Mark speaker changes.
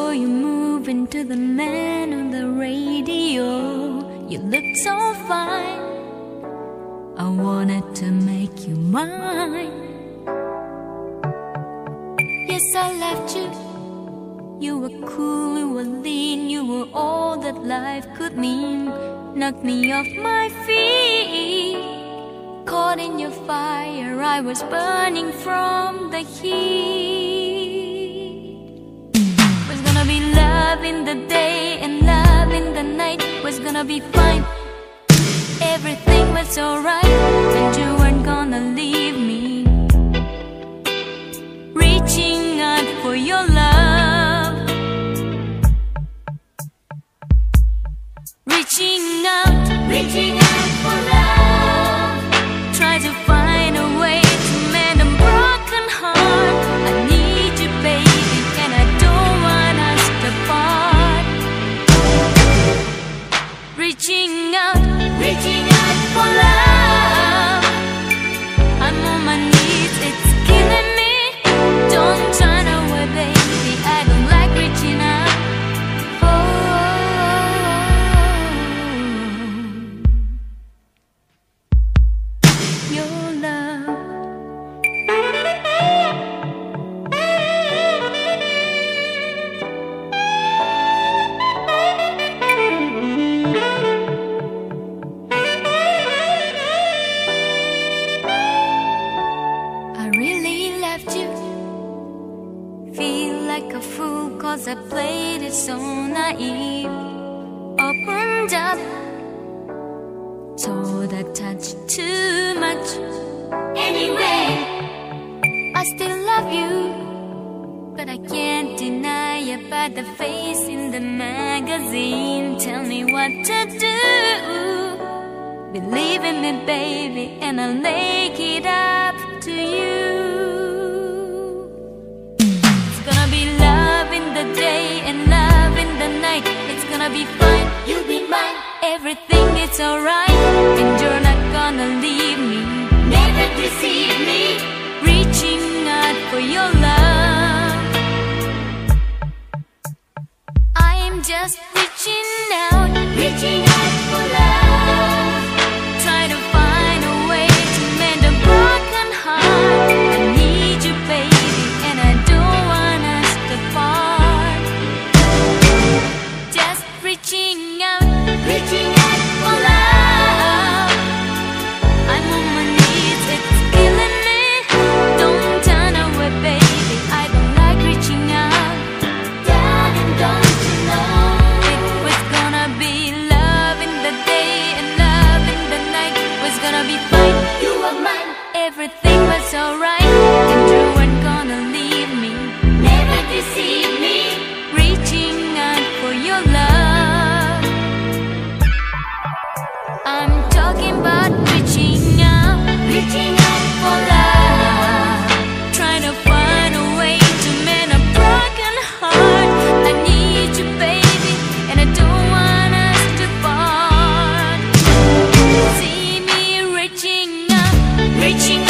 Speaker 1: Saw you moving to the man on the radio, you looked so fine. I wanted to make you mine. Yes, I left you. You were cool, you were lean, you were all that life could mean. Knocked me off my feet. Caught in your fire, I was burning from the heat. Love in the day and love in the night. Was gonna be fine. Everything was alright, and you weren't gonna leave me. Reaching out for your love. Reaching out, reaching out cause I played it so naive. Opened up. Told I touched too much. Anyway, I still love you. But I can't deny about the face in the magazine. Tell me what to do. Believe in me, baby, and I'll make it up Everything is alright, and you're not gonna leave me. Never deceive me. Reaching out for your love. I'm just reaching everything was alright. noite